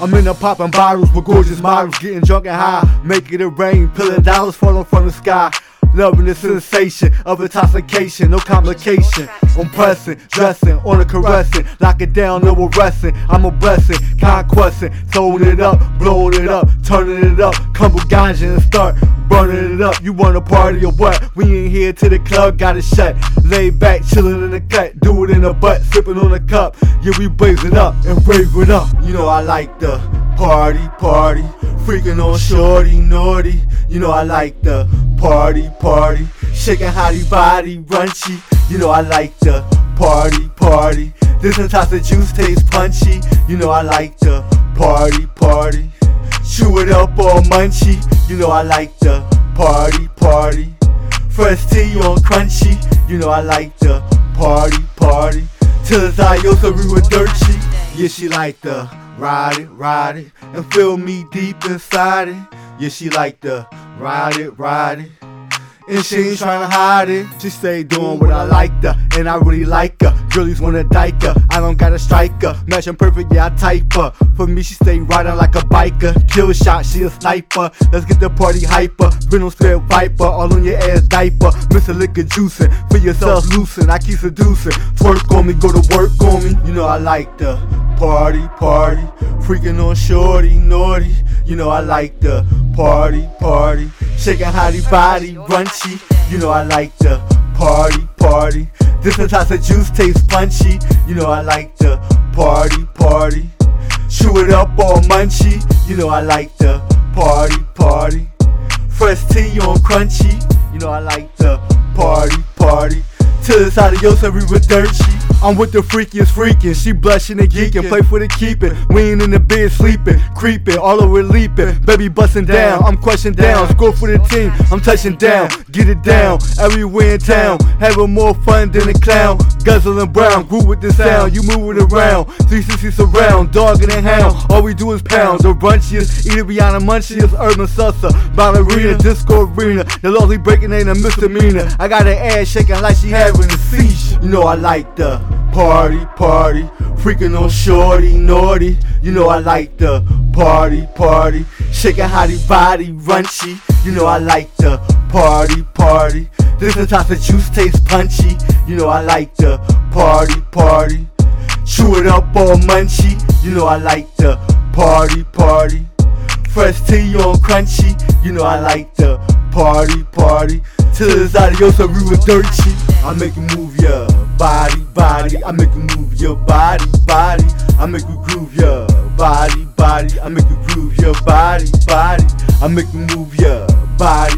I'm in the popping bottles with gorgeous models, getting drunk and high, making it rain, pillin' dollars falling from the sky. Loving the sensation of intoxication, no complication. I'm pressing, dressing, on a caressing, lock it down, no arresting. I'm a blessing, conquesting, throwing it up, blowing it up, turning it up. Come with ganja and start burning it up. You wanna party or what? We ain't here to the club, got it shut. Lay back, chillin' in the cut, do it in the butt, sipping on a cup. Yeah, we blaze it up and rave it up. You know I like the party, party, freaking on shorty, naughty. You know I like the party, party, shaking hottie body, runchy. You know I like to party, party. This type of juice tastes punchy. You know I like to party, party. Chew it up all munchy. You know I like to party, party. Fresh tea on crunchy. You know I like to party, party. Till it's adios, we were dirty. Yeah, she like to ride it, ride it, and feel me deep inside it. Yeah, she like to ride it, ride it. And she ain't trying to hide it. She stay doing what I like her, and I really like her. Girlies wanna dike her, I don't gotta strike her. Matching perfect, yeah, I type her. For me, she stay riding like a biker. Kill a shot, she a sniper. Let's get the party hyper. Venom spit viper, all on your ass diaper. Miss Mr. Liquor juicing, for yourself loosen. I keep seducing. Twerk on me, go to work on me. You know I like the party, party. Freaking on shorty, naughty. You know I like the party, party. Shaking hottie body, runchy. You know I like the party, party. Different types of juice taste punchy. You know I like the party, party. Chew it up all munchy. You know I like the party, party. Fresh tea on crunchy. You know I like the party, party. Till it's adios and we were dirty. I'm with the freakiest freaking. She blushing and geeking. Play for the keeping. We ain't in the bed sleeping. Creeping. All over leaping. Baby busting down. I'm crushing down. Score for the team. I'm touching down. Get it down. Everywhere in town. Having more fun than a clown. Guzzling brown. Grew with the sound. You move it around. 360 surround. Dog and hound. All we do is pound. The brunchiest. Either beyond the munchiest. Urban salsa. Ballerina. Disco arena. The lovely breaking ain't a misdemeanor. I got her ass shaking like she having a seizure. You know I like the party, party. Freaking on shorty, naughty. You know I like the party, party. Shaking hottie body, runchy. You know I like the party, party. This the type of juice tastes punchy. You know I like the party, party. Chew it up all munchy. You know I like the party, party. Fresh tea on crunchy. You know I like the party, party. Till it's adios, so we were dirty. I make you move your body, body. I make you move your body, body. I make you groove your body, body. I make you groove your body, body. I make you move your body,